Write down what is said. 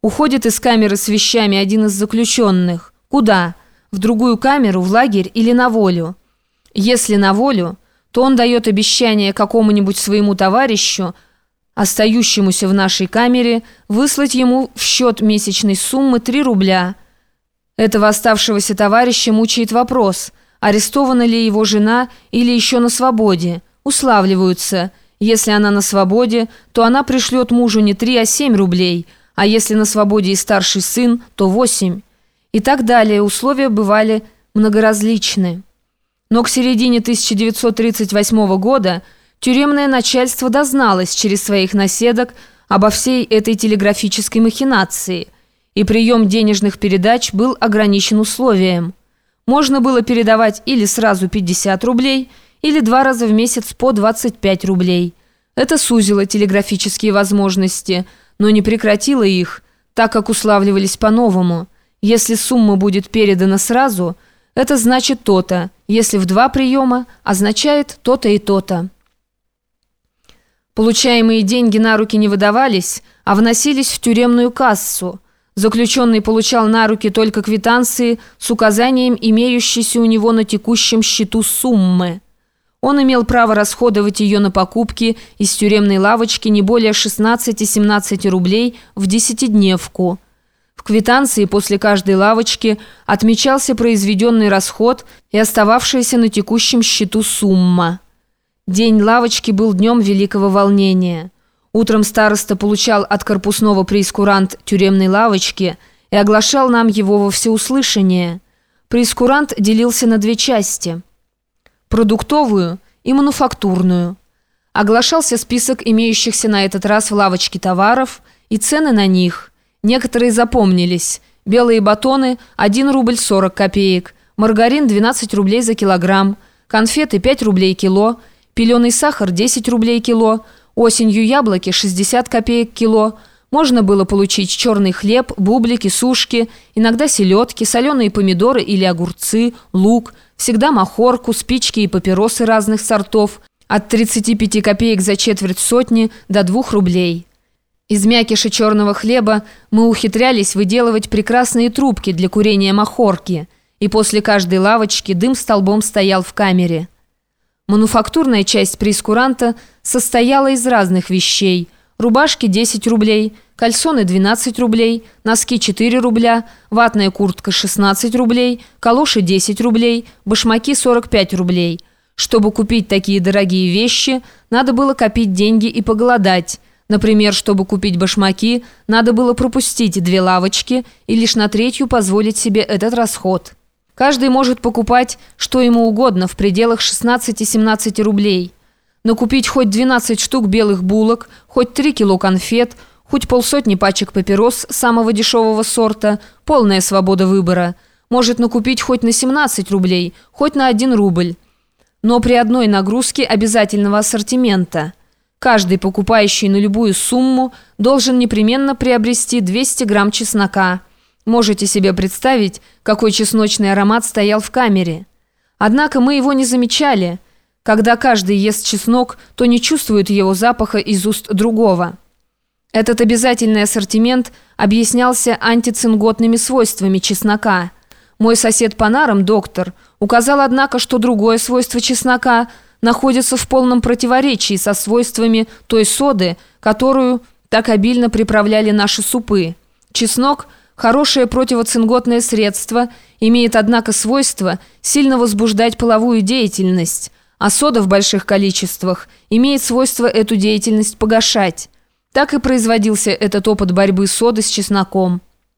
Уходит из камеры с вещами один из заключенных. Куда? В другую камеру, в лагерь или на волю? Если на волю, то он дает обещание какому-нибудь своему товарищу, остающемуся в нашей камере, выслать ему в счет месячной суммы 3 рубля. Этого оставшегося товарища мучает вопрос, арестована ли его жена или еще на свободе. Уславливаются. Если она на свободе, то она пришлет мужу не 3, а 7 рублей – а если на свободе и старший сын, то восемь. И так далее условия бывали многоразличны. Но к середине 1938 года тюремное начальство дозналось через своих наседок обо всей этой телеграфической махинации, и прием денежных передач был ограничен условием. Можно было передавать или сразу 50 рублей, или два раза в месяц по 25 рублей. Это сузило телеграфические возможности – но не прекратила их, так как уславливались по-новому. Если сумма будет передана сразу, это значит то-то, если в два приема, означает то-то и то-то. Получаемые деньги на руки не выдавались, а вносились в тюремную кассу. Заключенный получал на руки только квитанции с указанием имеющейся у него на текущем счету суммы. Он имел право расходовать ее на покупки из тюремной лавочки не более 16-17 рублей в десятидневку. В квитанции после каждой лавочки отмечался произведенный расход и остававшаяся на текущем счету сумма. День лавочки был днем великого волнения. Утром староста получал от корпусного преискурант тюремной лавочки и оглашал нам его во всеуслышание. Преискурант делился на две части – продуктовую и мануфактурную. Оглашался список имеющихся на этот раз в лавочке товаров и цены на них. Некоторые запомнились. Белые батоны – 1 рубль 40 копеек, маргарин – 12 рублей за килограмм, конфеты – 5 рублей кило, пеленый сахар – 10 рублей кило, осенью яблоки – 60 копеек кило. Можно было получить черный хлеб, бублики, сушки, иногда селедки, соленые помидоры или огурцы, лук – Всегда махорку, спички и папиросы разных сортов. От 35 копеек за четверть сотни до 2 рублей. Из мякиша черного хлеба мы ухитрялись выделывать прекрасные трубки для курения махорки, и после каждой лавочки дым столбом стоял в камере. Мануфактурная часть прескуранта состояла из разных вещей. Рубашки 10 рублей – кальсоны 12 рублей, носки 4 рубля, ватная куртка 16 рублей, калоши 10 рублей, башмаки 45 рублей. Чтобы купить такие дорогие вещи, надо было копить деньги и поголодать. Например, чтобы купить башмаки, надо было пропустить две лавочки и лишь на третью позволить себе этот расход. Каждый может покупать что ему угодно в пределах 16-17 рублей. Но купить хоть 12 штук белых булок, хоть 3 кило конфет – Хоть полсотни пачек папирос самого дешевого сорта, полная свобода выбора. Может накупить хоть на 17 рублей, хоть на 1 рубль. Но при одной нагрузке обязательного ассортимента. Каждый покупающий на любую сумму должен непременно приобрести 200 грамм чеснока. Можете себе представить, какой чесночный аромат стоял в камере. Однако мы его не замечали. Когда каждый ест чеснок, то не чувствует его запаха из уст другого. Этот обязательный ассортимент объяснялся антицинготными свойствами чеснока. Мой сосед по нарам, доктор, указал, однако, что другое свойство чеснока находится в полном противоречии со свойствами той соды, которую так обильно приправляли наши супы. Чеснок – хорошее противоцинготное средство, имеет, однако, свойство сильно возбуждать половую деятельность, а сода в больших количествах имеет свойство эту деятельность погашать. Так и производился этот опыт борьбы соды с чесноком.